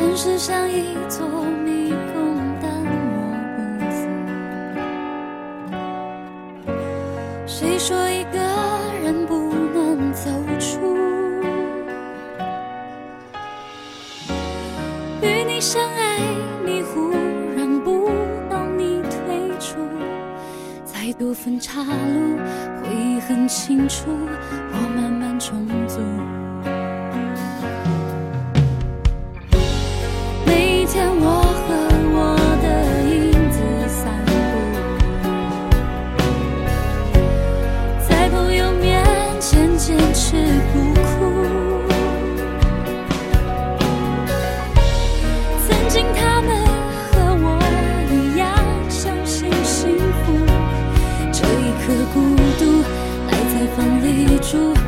城市像一座迷宫，但我不迷。谁说一个人不能走出？与你相爱迷糊，让不到你退出。再多分岔路，回忆很清楚，我慢慢重组。的孤独爱在房里住。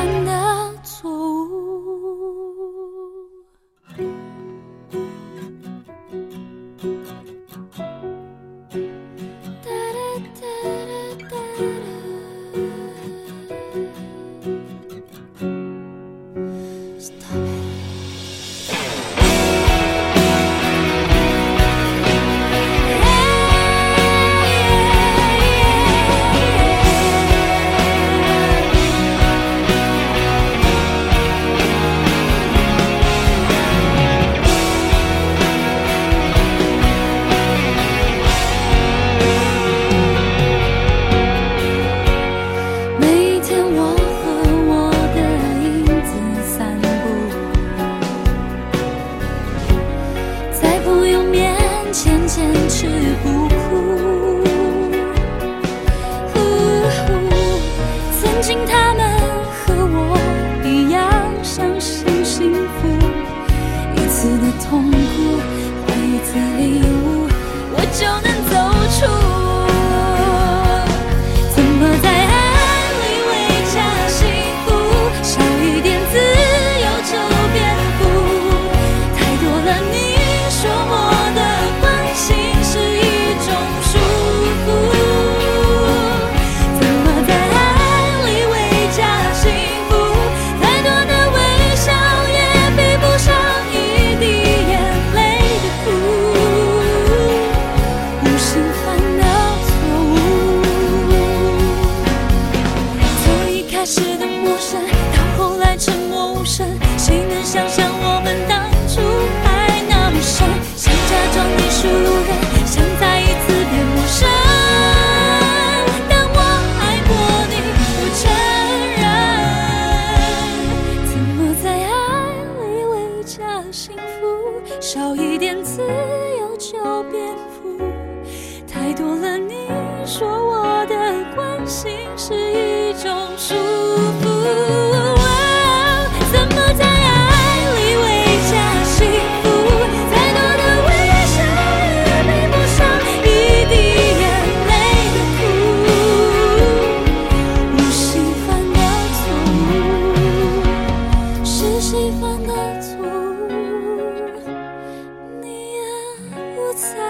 wonder 千坚持不。开始的陌生，到后来沉默无声。谁能想象我们当初爱那么深？想假装你是路人，想再一次变陌生。但我爱过你，不承认。怎么在爱里为家幸福？少一点自由就变苦。太多了，你说我的关心是一。inside